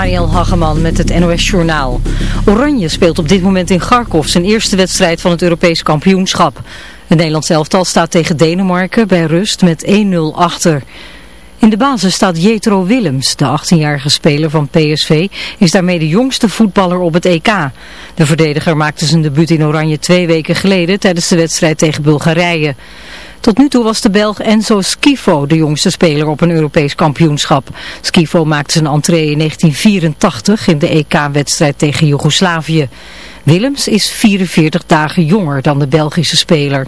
Mariel Hageman met het NOS Journaal. Oranje speelt op dit moment in Kharkov zijn eerste wedstrijd van het Europees kampioenschap. Het Nederlands elftal staat tegen Denemarken bij rust met 1-0 achter. In de basis staat Jetro Willems, de 18-jarige speler van PSV, is daarmee de jongste voetballer op het EK. De verdediger maakte zijn debuut in Oranje twee weken geleden tijdens de wedstrijd tegen Bulgarije. Tot nu toe was de Belg Enzo Schifo de jongste speler op een Europees kampioenschap. Schifo maakte zijn entree in 1984 in de EK-wedstrijd tegen Joegoslavië. Willems is 44 dagen jonger dan de Belgische speler.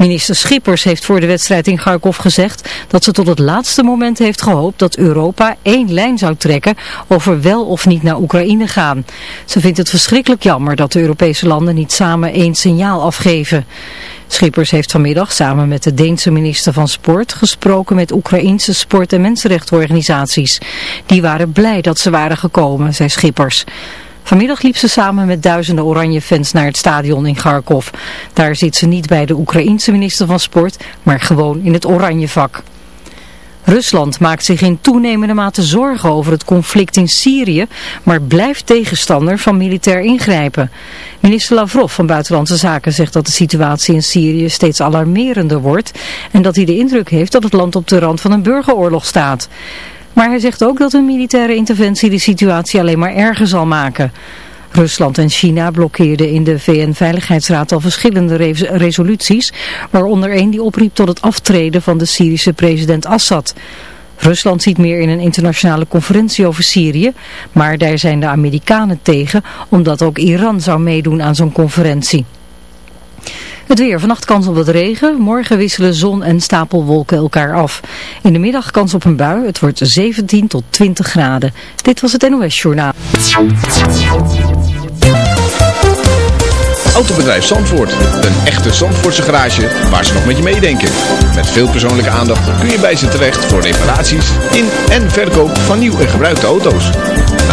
Minister Schippers heeft voor de wedstrijd in Kharkov gezegd dat ze tot het laatste moment heeft gehoopt dat Europa één lijn zou trekken over wel of niet naar Oekraïne gaan. Ze vindt het verschrikkelijk jammer dat de Europese landen niet samen één signaal afgeven. Schippers heeft vanmiddag samen met de Deense minister van Sport gesproken met Oekraïnse sport- en mensenrechtenorganisaties. Die waren blij dat ze waren gekomen, zei Schippers. Vanmiddag liep ze samen met duizenden oranje fans naar het stadion in Kharkov. Daar zit ze niet bij de Oekraïense minister van Sport, maar gewoon in het oranje vak. Rusland maakt zich in toenemende mate zorgen over het conflict in Syrië, maar blijft tegenstander van militair ingrijpen. Minister Lavrov van Buitenlandse Zaken zegt dat de situatie in Syrië steeds alarmerender wordt en dat hij de indruk heeft dat het land op de rand van een burgeroorlog staat. Maar hij zegt ook dat een militaire interventie de situatie alleen maar erger zal maken. Rusland en China blokkeerden in de VN-veiligheidsraad al verschillende resoluties, waaronder één die opriep tot het aftreden van de Syrische president Assad. Rusland ziet meer in een internationale conferentie over Syrië, maar daar zijn de Amerikanen tegen, omdat ook Iran zou meedoen aan zo'n conferentie. Het weer. Vannacht kans op wat regen. Morgen wisselen zon en stapelwolken elkaar af. In de middag kans op een bui. Het wordt 17 tot 20 graden. Dit was het NOS Journaal. Autobedrijf Zandvoort. Een echte Zandvoortse garage waar ze nog met je meedenken. Met veel persoonlijke aandacht kun je bij ze terecht voor reparaties in en verkoop van nieuw en gebruikte auto's.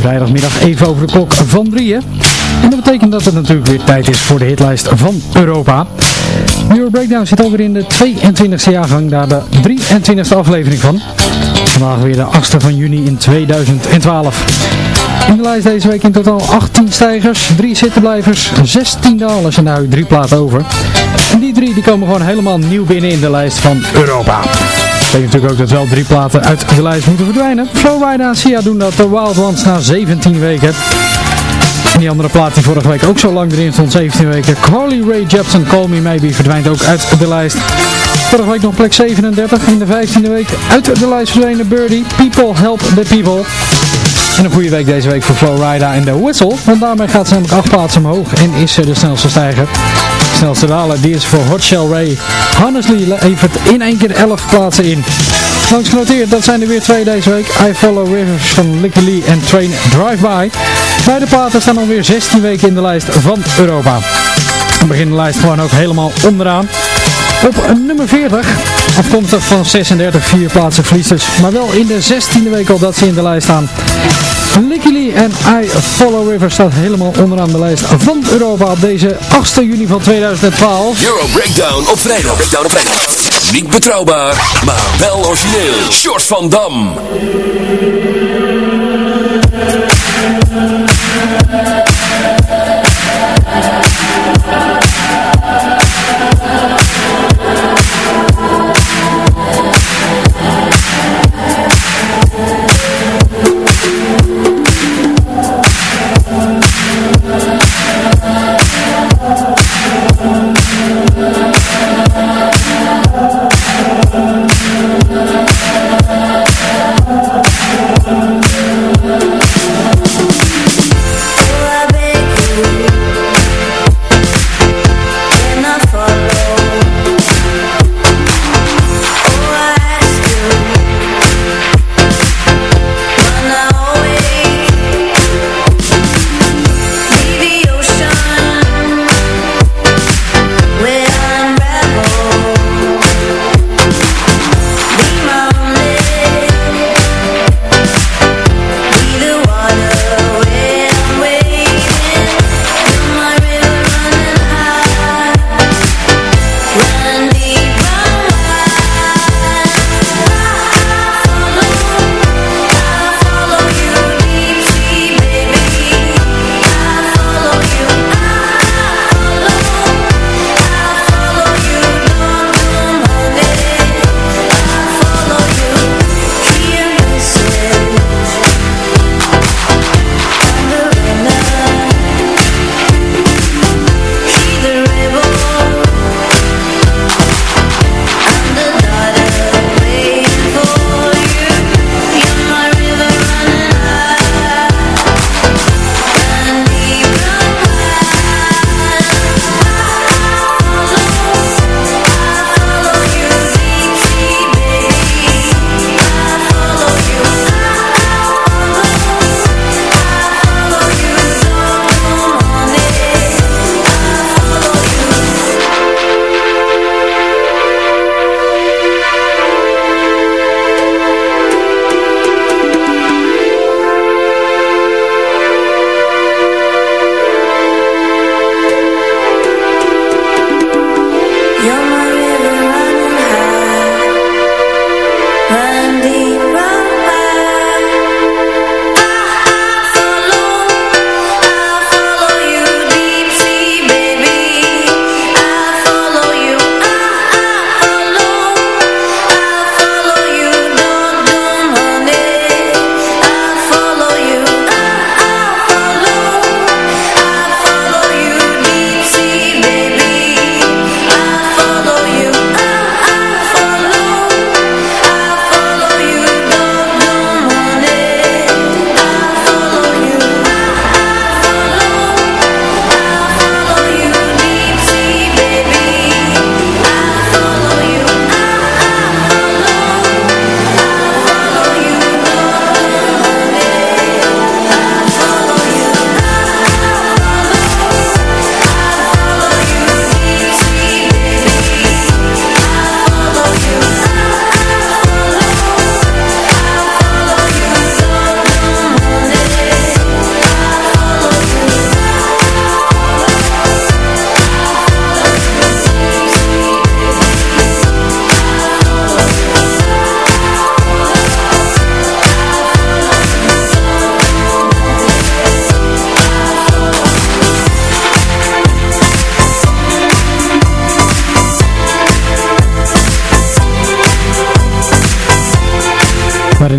Vrijdagmiddag even over de klok van drieën. En dat betekent dat het natuurlijk weer tijd is voor de hitlijst van Europa. Euro Breakdown zit alweer in de 22e jaargang, daar de 23e aflevering van. Vandaag weer de 8e van juni in 2012. In de lijst deze week in totaal 18 stijgers, 3 zittenblijvers, 16 dalers en nu 3 platen over. En die drie die komen gewoon helemaal nieuw binnen in de lijst van Europa. Betekent natuurlijk ook dat wel drie platen uit de lijst moeten verdwijnen. Flowrider en Sia doen dat, de Wild Ones na 17 weken. En die andere plaat die vorige week ook zo lang erin stond, 17 weken. Carly Ray Jepsen, Call Me Maybe, verdwijnt ook uit de lijst. Vorige week nog plek 37, in de 15e week uit de lijst verdwenen Birdie. People Help the People. En een goede week deze week voor Flowrider en de Whistle, want daarmee gaat ze namelijk 8 plaatsen omhoog en is ze de snelste stijger. De snelste daler die is voor Hot Shell Ray. Honestly levert in één keer 11 plaatsen in. Langs genoteerd, dat zijn er weer twee deze week. I Follow Rivers van Licky Lee en Train Drive By. Beide platen staan alweer 16 weken in de lijst van Europa. We beginnen de lijst gewoon ook helemaal onderaan. Op nummer 40, afkomstig van 36, vier plaatsen verliezers. Maar wel in de 16e week al dat ze in de lijst staan. Licky Lee en I Follow River staat helemaal onderaan de lijst van Europa op deze 8 juni van 2012. Euro Breakdown op vrijdag. Breakdown op vrijdag. Niet betrouwbaar, maar wel origineel. Short van Dam.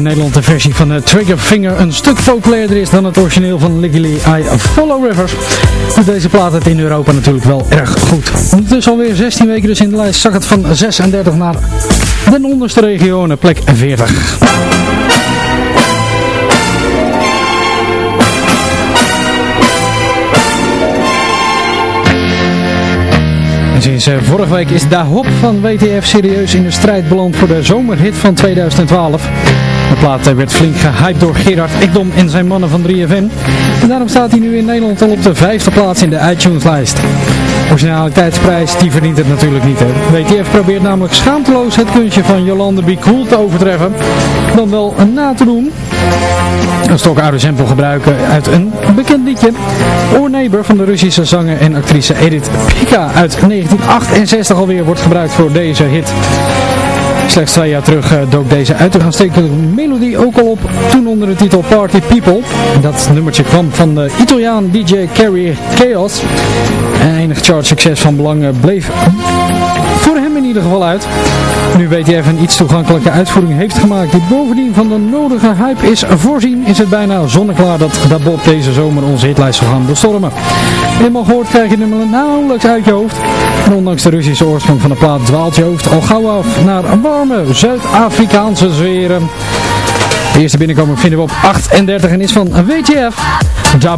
Nederland de versie van uh, Trigger Finger een stuk populairder is dan het origineel van Legally I Follow Rivers. Met deze plaat het in Europa natuurlijk wel erg goed. Ondertussen alweer 16 weken dus in de lijst zak het van 36 naar de onderste regionen, plek 40. Sinds uh, vorige week is Da Hop van WTF serieus in de strijd beland voor de zomerhit van 2012. Plaat werd flink gehyped door Gerard Ekdom en zijn mannen van 3FM. En daarom staat hij nu in Nederland al op de vijfde plaats in de iTunes-lijst. Originaliteitsprijs, die verdient het natuurlijk niet. Hè. WTF probeert namelijk schaamteloos het kunstje van Jolande Be Cool te overtreffen. Dan wel een na te doen. Een stokoude sample gebruiken uit een bekend liedje. Or Neighbor van de Russische zanger en actrice Edith Pika uit 1968 alweer wordt gebruikt voor deze hit. Slechts twee jaar terug uh, dook deze uitaanstekende melodie ook al op, toen onder de titel Party People. Dat nummertje kwam van de Italiaan DJ Carrie Chaos. En enig chart succes van belang uh, bleef in ieder geval uit. Nu WTF een iets toegankelijke uitvoering heeft gemaakt die bovendien van de nodige hype is voorzien, is het bijna zonneklaar dat dat Bob deze zomer onze hitlijst zal gaan bestormen. Eenmaal gehoord krijg je nummer nauwelijks uit je hoofd. En ondanks de Russische oorsprong van de plaat dwaalt je hoofd al gauw af naar warme Zuid-Afrikaanse zweren. De eerste binnenkomer vinden we op 38 en is van WTF. Ja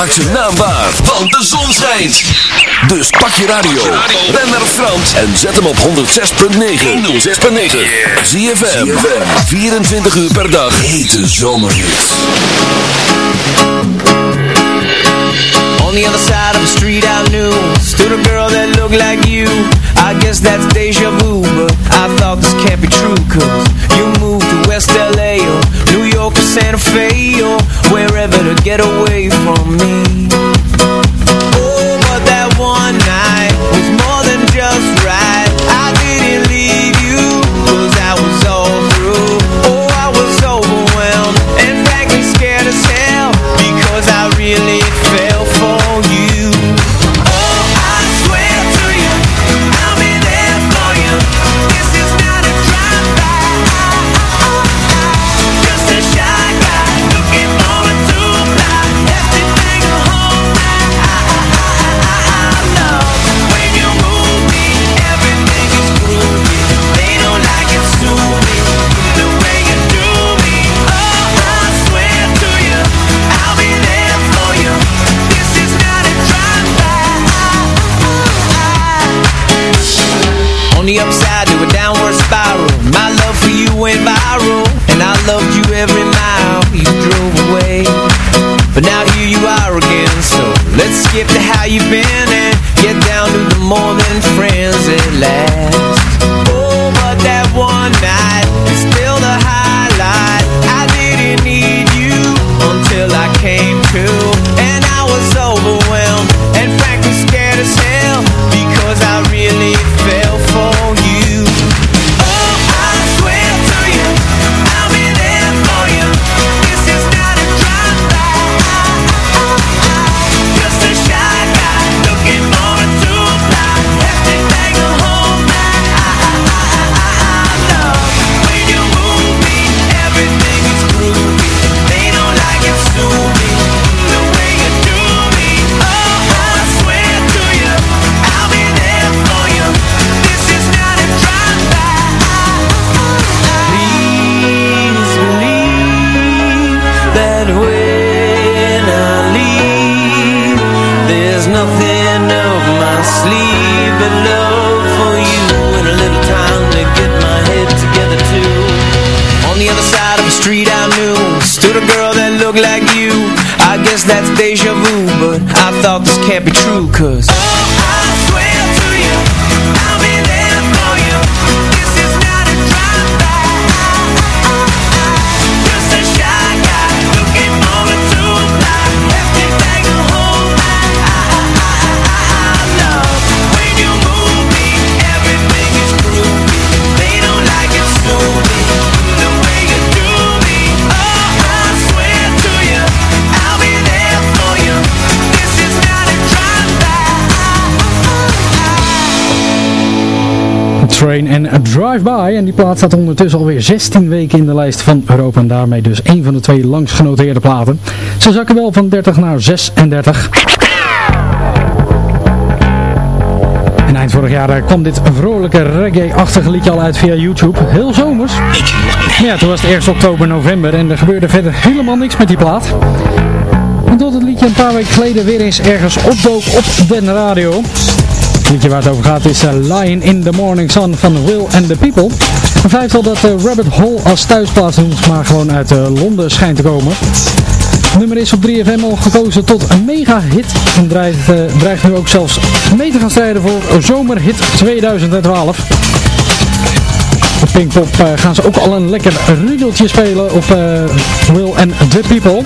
Maak zijn naam waar, want de zon schijnt. Dus pak je radio, ren naar Frans en zet hem op 106.9. 106.9. Zie je 24 uur per dag. Hete zomerhits. On the other side of the street I knew Stood a girl that looked like you I guess that's deja vu let's skip to how you've been can't be true Train en a Drive-By. En die plaat staat ondertussen alweer 16 weken in de lijst van Europa. En daarmee dus een van de twee langst genoteerde platen. Ze zakken wel van 30 naar 36. En eind vorig jaar eh, kwam dit vrolijke reggae-achtige liedje al uit via YouTube. Heel zomers. Maar ja, toen was het eerst oktober, november en er gebeurde verder helemaal niks met die plaat. En tot het liedje een paar weken geleden weer eens ergens opdook op de radio. Liedje waar het over gaat is uh, Lion in the Morning Sun van Will and the People. Een vijftal dat uh, Rabbit Hole als thuisplaats noemt, maar gewoon uit uh, Londen schijnt te komen. Het nummer is op 3FM al gekozen tot een mega hit en dreigt, nu ook zelfs mee te gaan strijden voor zomerhit 2012. Op Pinkpop gaan ze ook al een lekker riedeltje spelen op Will and the People.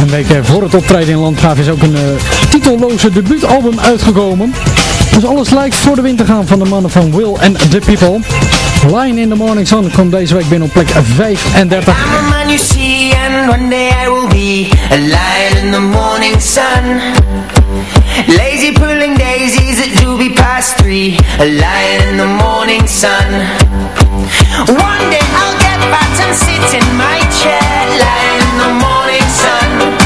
Een week voor het optreden in Landgraaf is ook een uh, titelloze debuutalbum uitgekomen. Dus alles lijkt voor de wind te gaan van de mannen van Will and the People. Line in the Morning Sun komt deze week binnen op plek 35. I'm a man you see and one day I will be a lion in the morning sun. Lazy pulling daisies at doobie past three, a lion in the morning sun. One day I'll get back and sit in my chair, lion in the morning sun.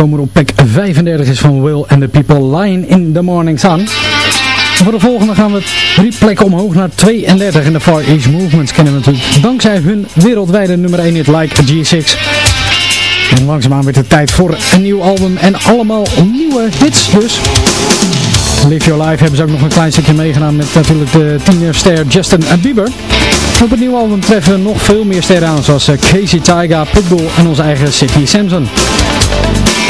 Binnenkomer op plek 35 is van Will and the People Line in the Morning Sun. Voor de volgende gaan we drie plekken omhoog naar 32 en de Far East Movements kennen we natuurlijk dankzij hun wereldwijde nummer 1 hit Like G6. En langzaamaan werd het tijd voor een nieuw album en allemaal nieuwe hits dus. Live Your Life hebben ze ook nog een klein stukje meegedaan met natuurlijk de tienerster Justin Bieber. Op het nieuwe album treffen we nog veel meer sterren aan zoals eh, Casey Tyga, Pitbull en onze eigen Sidney Samson.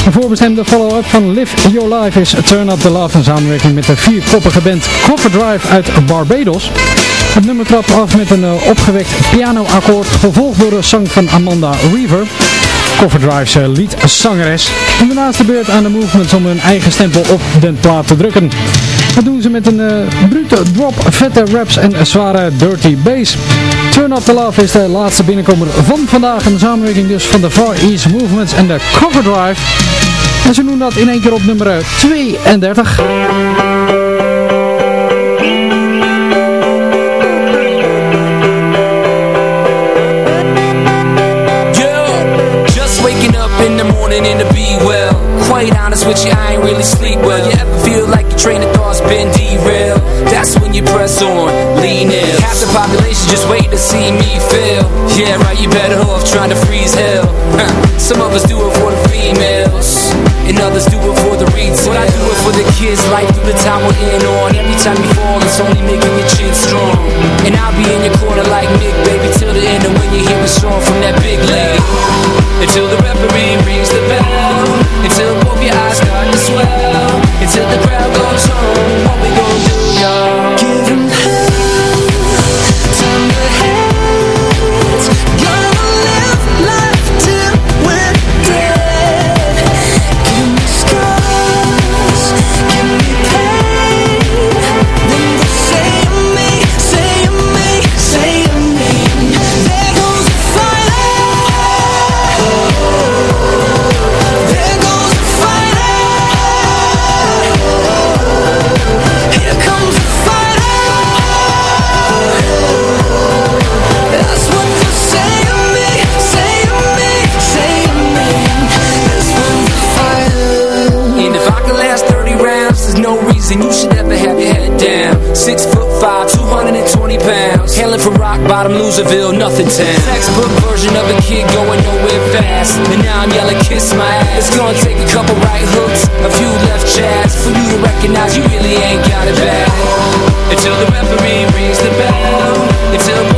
Een voorbestemde follow-up van Live Your Life is Turn Up The Love in samenwerking met de vierkoppige band Cover Drive uit Barbados. Het nummer trapt af met een uh, opgewekt pianoakkoord gevolgd door de zang van Amanda Weaver. Cover Drive's uh, zangeres. En daarnaast de beurt aan de movements om hun eigen stempel op de plaat te drukken. Dat doen ze met een uh, brute drop, vette raps en zware dirty bass. Turn Up The Love is de laatste binnenkomer van vandaag. Een samenwerking dus van de Far East Movements en de Cover Drive. En ze doen dat in één keer op nummer 32. in the morning and to be well. Quite honest with you, I ain't really sleep well. You ever feel like your train of thought's been derailed? That's when you press on, lean in. Half the population just wait to see me fail. Yeah, right, you better off trying to freeze hell. Some of us do it for the females And others do it for the retail But I do it for the kids, life through the time we're in on. Every time you fall, it's only making your chin strong. And I'll be in your corner like Mick, baby Till the end. Of when you hear a song from that big lady Until the referee rings the bell Until both your eyes start to swell Until the crowd goes home What we gonna bottom, Loserville, nothing town Textbook version of a kid going nowhere fast. And now I'm yelling kiss my ass. It's gonna take a couple right hooks, a few left jabs For you to recognize you really ain't got it bad Until the referee rings the bell. Until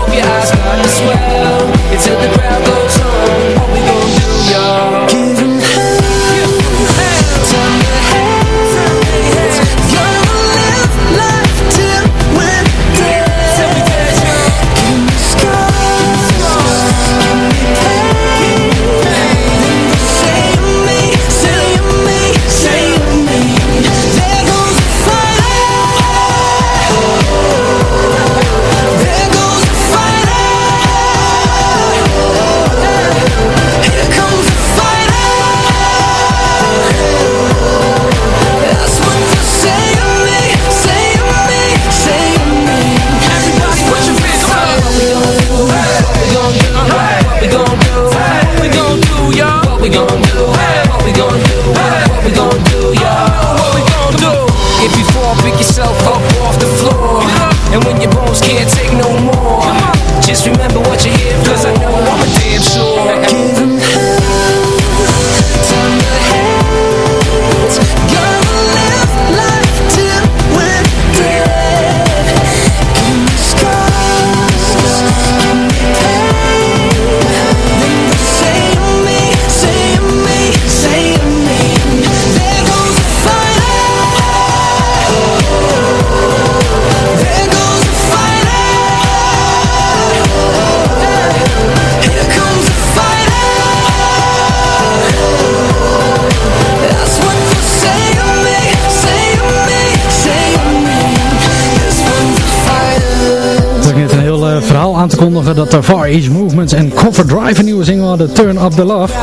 aankondigen dat de Far East Movements en Cover Drive een nieuwe single hadden, Turn Up The Love.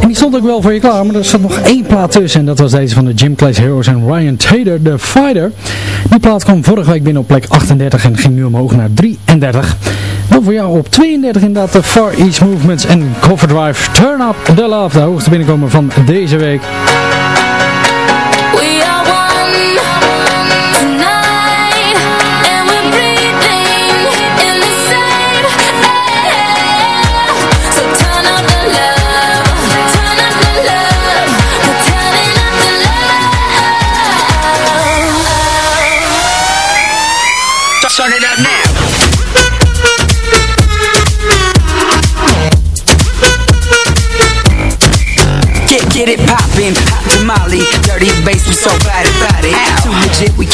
En die stond ook wel voor je klaar, maar er zat nog één plaat tussen en dat was deze van de Jim Clays Heroes en Ryan Taylor, The Fighter. Die plaat kwam vorige week binnen op plek 38 en ging nu omhoog naar 33. Dan voor jou op 32 inderdaad de Far East Movements en Cover Drive, Turn Up The Love, de hoogste binnenkomer van deze week.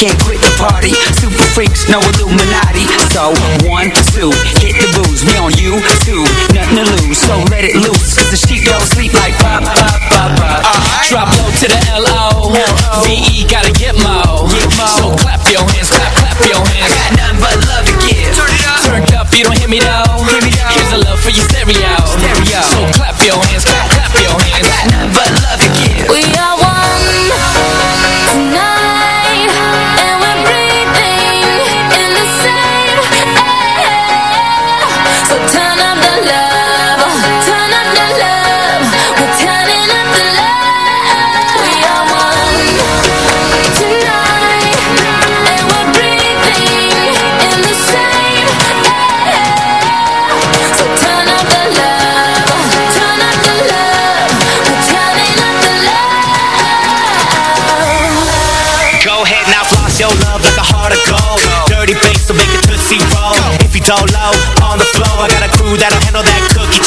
Can't quit the party. Super freaks, no Illuminati. So, one, two, hit the booze. We on you, two, nothing to lose So let it loose, cause the sheep don't sleep like pop, pop, pop, pop. Drop low to the L-O V-E gotta get mo. So clap your hands, clap, clap your hands. I Got nothing but love to give. Turn it up. Turned up, you don't hear me though. Here's a love for your stereo. Stereo. So clap your hands, clap, clap your hands your love like a heart of gold. Dirty bass, so make it tootsie roll. If you don't low, on the floor, I got a crew that'll handle that cookie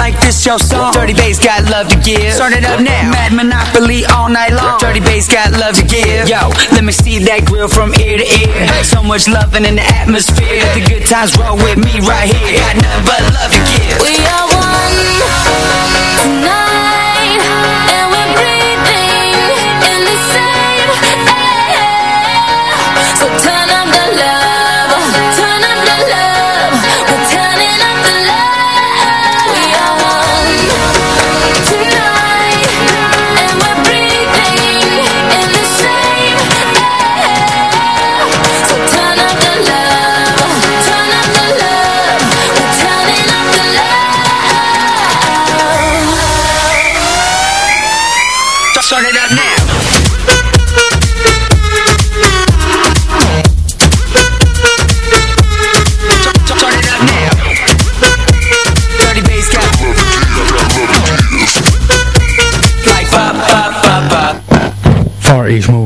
like this your song. Dirty bass got love to give. Turn it up now. Mad Monopoly all night long. Dirty bass got love to give. Yo, let me see that grill from ear to ear. So much loving in the atmosphere. The good times roll with me right here. Got nothing but love to give. We are one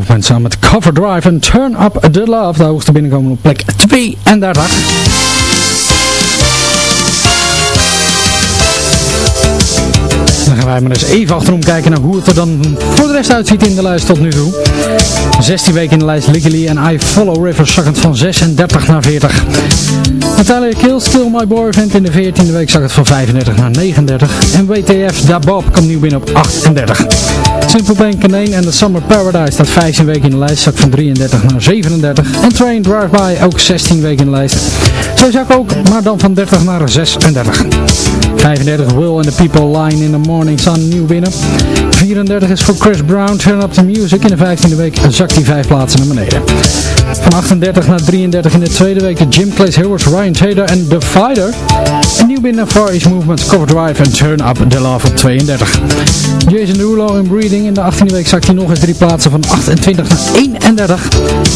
Movement samen met Cover Drive en Turn Up The Love. De hoogste binnenkomen op plek 32. Gaan wij maar eens even achterom kijken naar hoe het er dan voor de rest uitziet in de lijst tot nu toe. 16 weken in de lijst Legally en I Follow River zakkend van 36 naar 40. Natalia Kill, Still My Boyfriend in de 14e week zak het van 35 naar 39. En WTF Da Bob komt nieuw binnen op 38. Simple Plan Canane en The Summer Paradise staat 15 weken in de lijst, zak van 33 naar 37. En Train Drive By ook 16 weken in de lijst. Zij zak ook, maar dan van 30 naar 36. 35 Will and the People Line in the Morning Sun nieuw binnen. 34 is voor Chris Brown, Turn Up The Music. In de 15e week zakt hij 5 plaatsen naar beneden. Van 38 naar 33 in de tweede week de Jim Clay's Heroes, Ryan Taylor en The Fighter. En nieuw binnen Far East Movement, Cover Drive en Turn Up The Love op 32. Jason Derulo in Breeding. In de 18e week zakt hij nog eens drie plaatsen van 28 naar 31.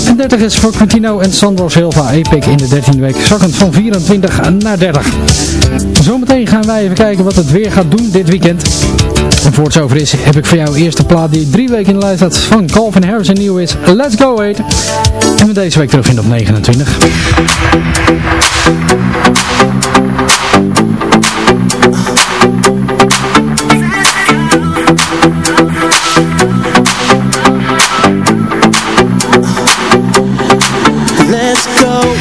En 30 is voor Quintino en Sandro Silva Epic in de 13e week zakkend van 24 naar 30. Zometeen gaan wij even kijken wat het weer gaat doen dit weekend. En voor het zover is, heb ik voor jou eerst de plaat die drie weken in de lijst staat van Calvin Harris en nieuw is. Let's go, Eight En we deze week terugvinden op 29. Let's go,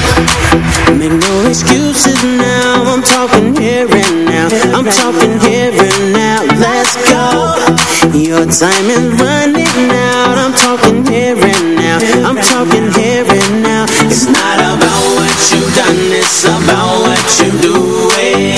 make no excuses now. Your time is running out. I'm talking here and now. I'm talking here and now. It's not about what you've done. It's about what you doing.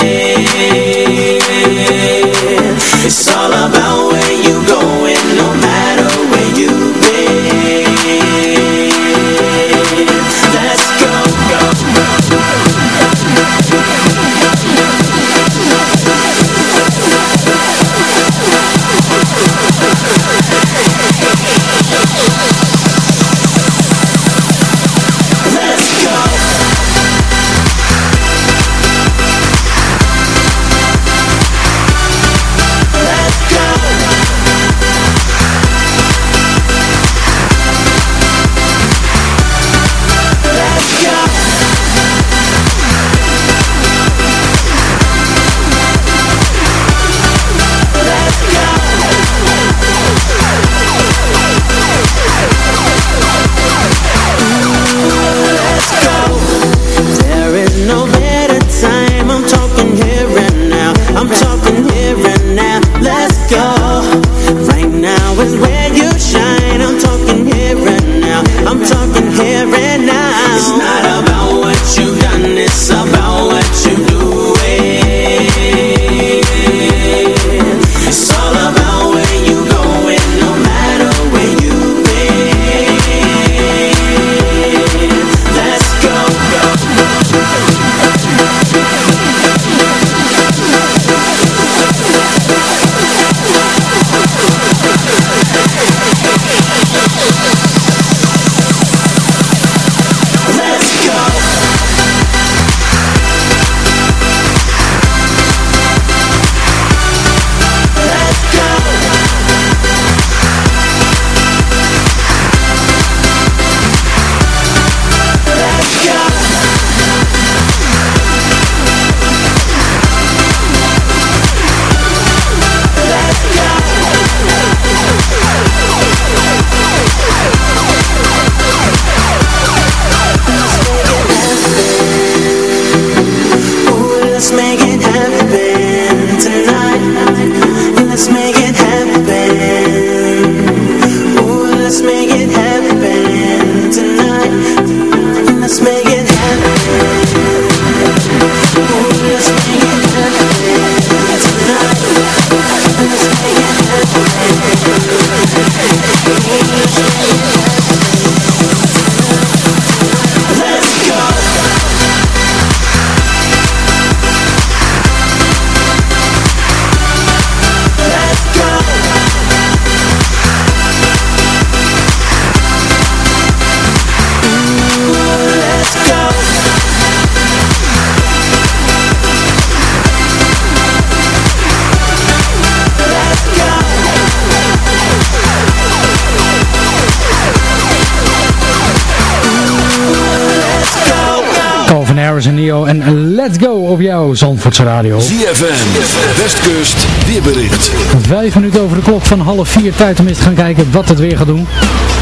En Neo en Let's Go op jouw Zandvoortse Radio. ZFM, Westkust, weerbericht. Vijf minuten over de klok van half vier. Tijd om eens te gaan kijken wat het weer gaat doen.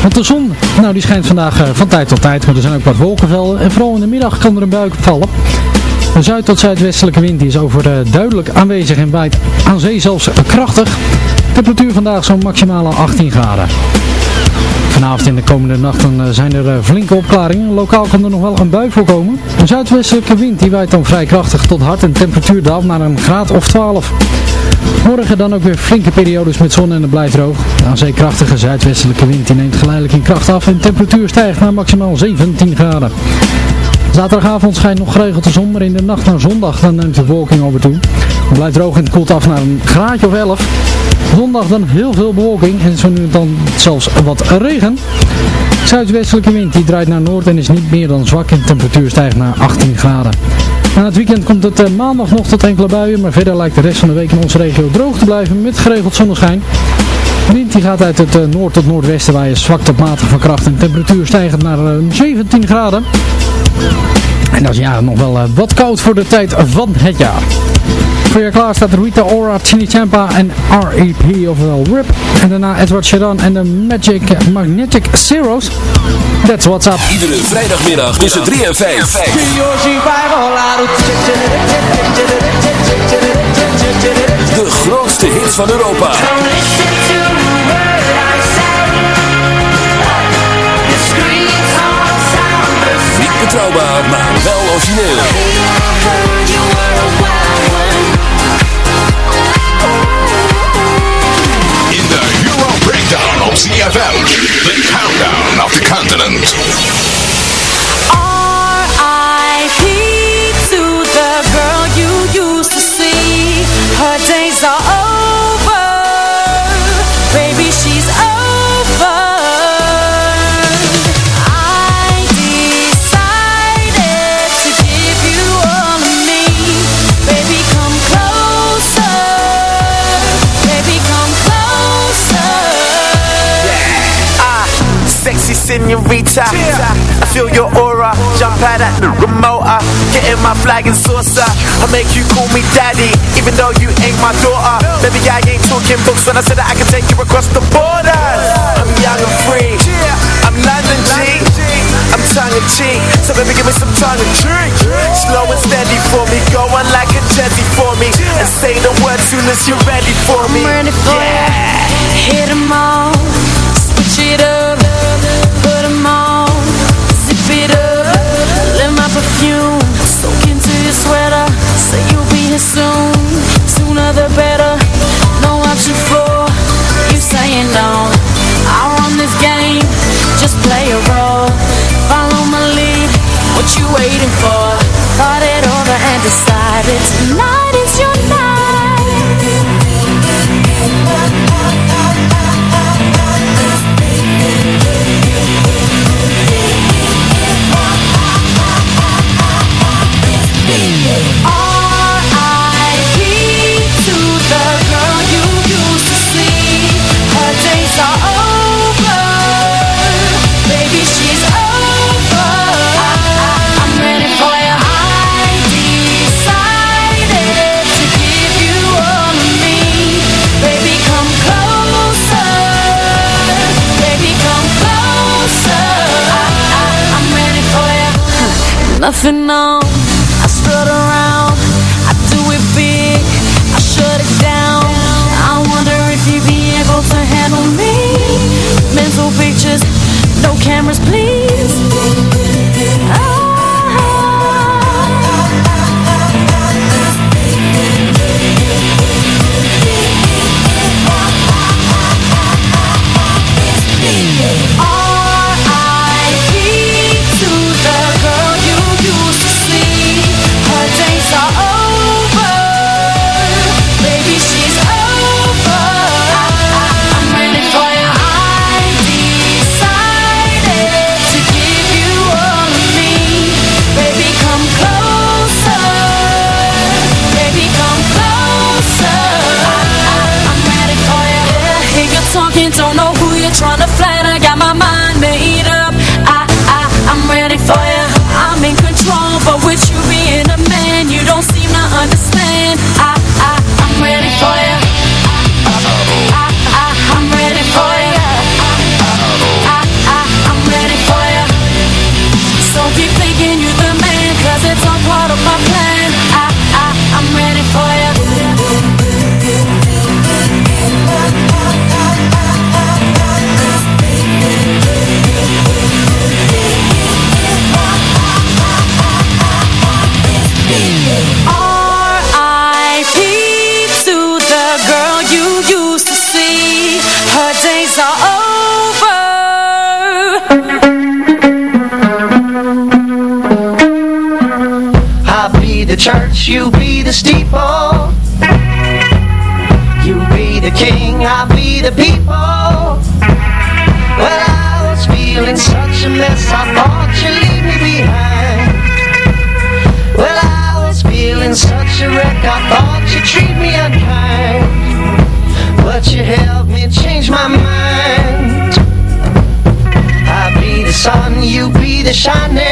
Want de zon, nou die schijnt vandaag eh, van tijd tot tijd. Maar er zijn ook wat wolkenvelden. En vooral in de middag kan er een bui vallen. Een zuid- tot zuidwestelijke wind is overduidelijk aanwezig en waait aan zee zelfs krachtig. Temperatuur vandaag zo'n maximale 18 graden. Vanavond en de komende nachten eh, zijn er eh, flinke opklaringen. Lokaal kan er nog wel een bui voorkomen. Een zuidwestelijke wind die waait dan vrij krachtig tot hard en temperatuur daalt naar een graad of 12. Morgen dan ook weer flinke periodes met zon en het blijft droog. De aan krachtige zuidwestelijke wind die neemt geleidelijk in kracht af en temperatuur stijgt naar maximaal 17 graden. Zaterdagavond schijnt nog geregeld de zon, maar in de nacht naar zondag dan neemt de bewolking over toe. Het blijft droog en het koelt af naar een graadje of 11. Zondag dan heel veel bewolking en zo nu dan zelfs wat regen. Zuidwestelijke wind die draait naar noord en is niet meer dan zwak en de temperatuur stijgt naar 18 graden. Na het weekend komt het eh, maandag nog tot enkele buien, maar verder lijkt de rest van de week in onze regio droog te blijven met geregeld zonneschijn. Wind die gaat uit het eh, noord tot noordwesten waaien zwak tot matig van kracht en temperatuur stijgt naar eh, 17 graden. En dat is ja nog wel eh, wat koud voor de tijd van het jaar. Voor je klaar staat Rita Ora, Chini Champa en R.E.P. ofwel RIP. En daarna Edward Sheeran en de Magic Magnetic Zeros. That's what's up. Iedere vrijdagmiddag tussen 3 en 5. De grootste hits van Europa. Niet betrouwbaar, maar wel origineel. Breakdown op The Countdown of the Continent. R.I.P. senorita. I feel your aura. Jump out at the remote. Getting my flag and saucer. I make you call me daddy, even though you ain't my daughter. Baby, I ain't talking books when I said that I can take you across the borders. I'm young and free. I'm London G. I'm tongue in cheek. So baby, give me some tongue and drink. Slow and steady for me. Go on like a jetty for me. And say the word soon as you're ready for me. I'm ready for yeah. Hit 'em all, what you waiting for? Thought it over and decided tonight Nothing on. You be the steeple. You be the king, I'll be the people. Well, I was feeling such a mess, I thought you'd leave me behind. Well, I was feeling such a wreck, I thought you'd treat me unkind. But you helped me change my mind. I'll be the sun, you be the shining.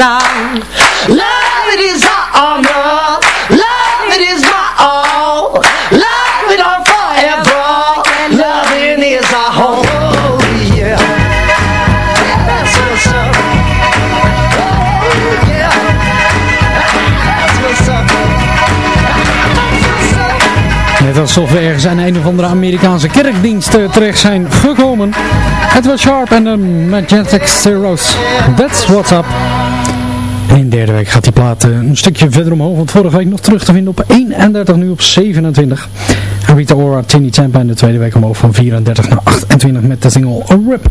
On. Love it is our honor. Love it is my all. Love it on forever. Loving is our home. Yeah. Oh. Net alsof we ergens aan een of andere Amerikaanse kerkdienst eh, terecht zijn gekomen. Het was Sharp en de Majestic Zeros. That's what's up. De derde week gaat die plaat eh, een stukje verder omhoog. Want vorige week nog terug te vinden op 31, nu op 27. En Rita Ora, Tini Champa in de tweede week omhoog van 34 naar 28 met de single A Rip.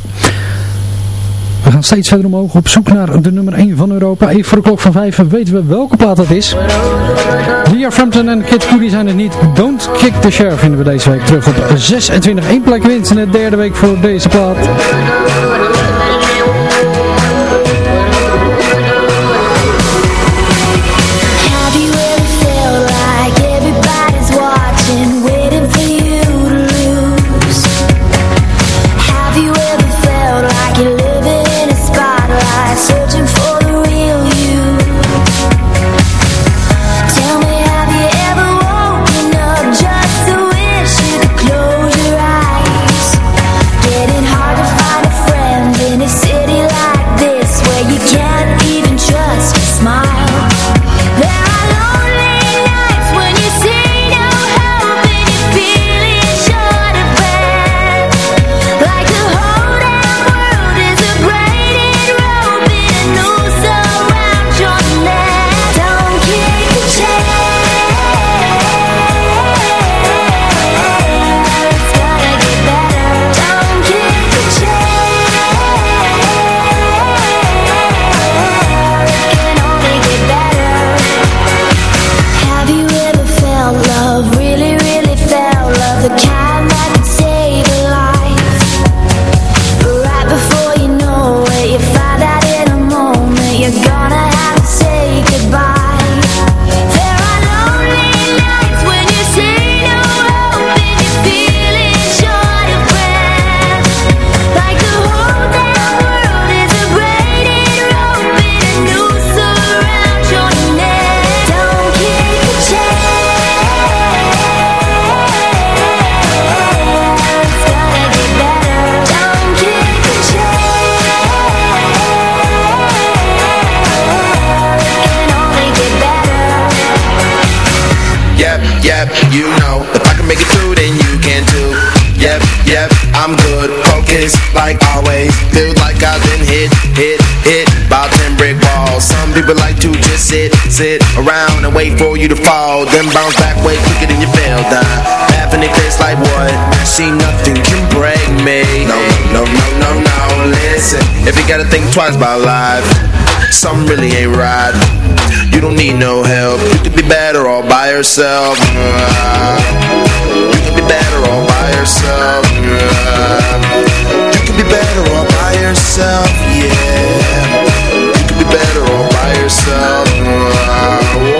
We gaan steeds verder omhoog op zoek naar de nummer 1 van Europa. Even voor de klok van 5 weten we welke plaat dat is. Leah Frampton en Kid Cudi zijn het niet. Don't Kick the Sheriff vinden we deze week terug op 26. Eén plek winst in de derde week voor deze plaat. For you to fall. Then bounce back way quicker than you fell down Laughing in face like what? See nothing can break me. No, no, no, no, no, listen If you gotta think twice about life Something really ain't right. You don't need no help. You could be better all by yourself. You could be better all by yourself. You could be better all by yourself, yeah. You could be better all by yourself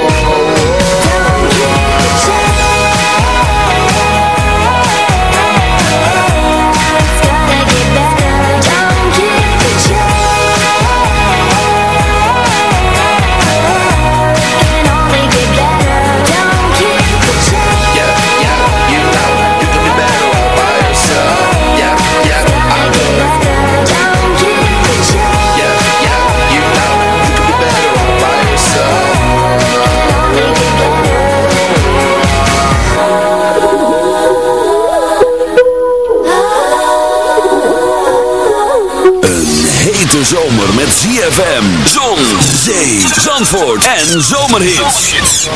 De zomer met ZFM, zon, zee, zandvoort en zomerhits. 100%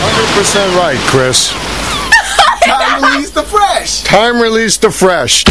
right, Chris. Time release the fresh. Time release the fresh.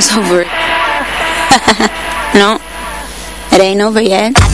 show's over. no, it ain't over yet.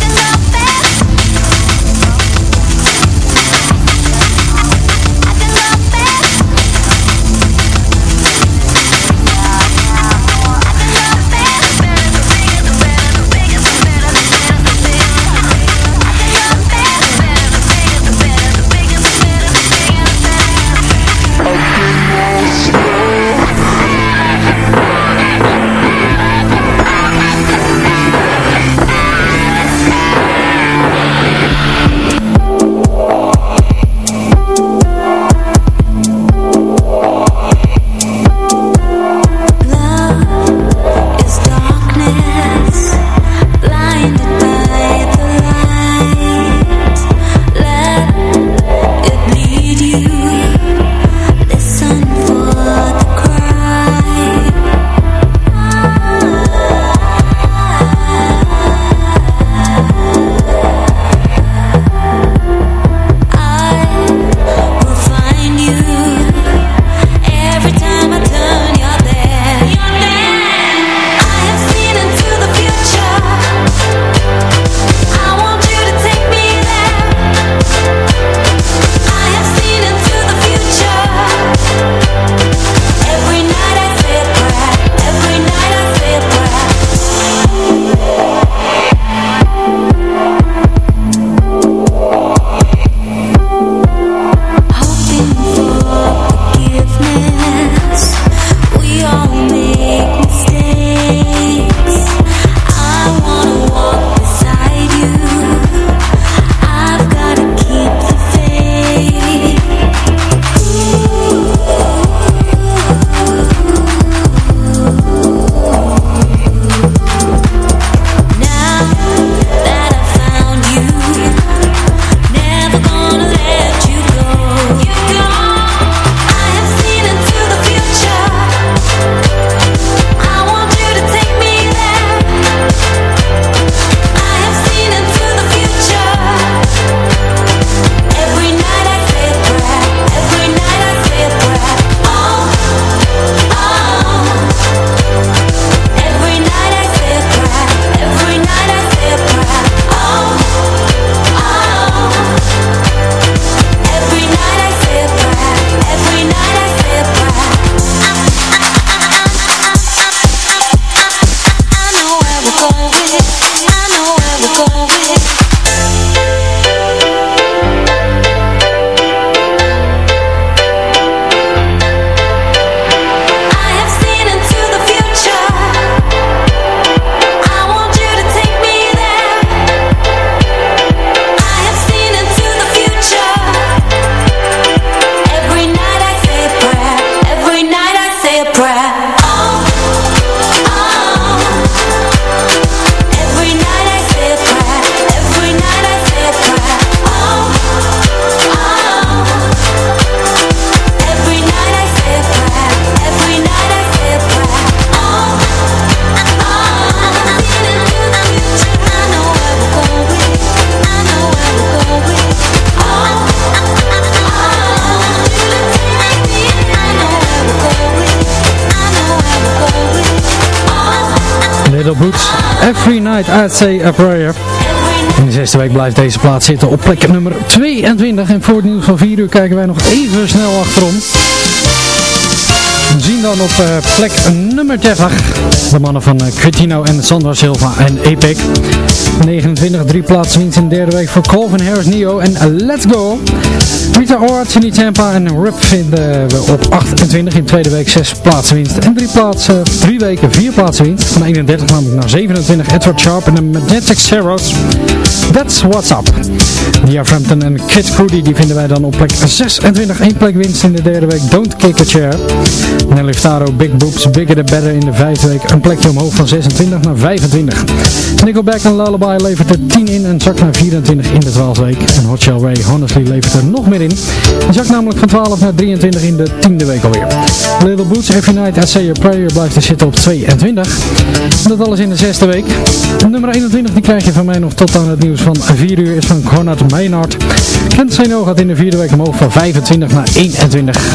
Say a. In de zesde week blijft deze plaats zitten op plek nummer 22. En voor het nieuws van 4 uur kijken wij nog even snel achterom. Zien dan op uh, plek nummer 30 de mannen van uh, en Sandra Silva en Epic. 29, drie plaatsen winst in de derde week voor Colvin Harris Neo en uh, Let's Go. Rita Ora, Cindy Tampa en Rip vinden we op 28 in de tweede week 6 plaatsen winst. En drie plaatsen, drie weken 4 plaatsen winst. Van 31 namelijk naar 27 Edward Sharp en de Magnetic Zeros. That's What's Up. Diaframpton en Kid Cudi die vinden wij dan op plek 26. 1 plek winst in de derde week Don't Kick a Chair. Nelly Furtado, Big Boobs, Bigger the Better in de vijfde week. Een plekje omhoog van 26 naar 25. Nickelback en Lullaby levert er 10 in en zakt naar 24 in de 12e week. En Hot Shell Ray Honestly levert er nog meer in. Hij zakt namelijk van 12 naar 23 in de 10e week alweer. Little Boots, Every Night I Say Your Prayer blijft er zitten op 22. En dat alles in de zesde week. Nummer 21 die krijg je van mij nog tot aan het nieuws van 4 uur is van Conrad Maynard. Kent Zeno gaat in de vierde week omhoog van 25 naar 21.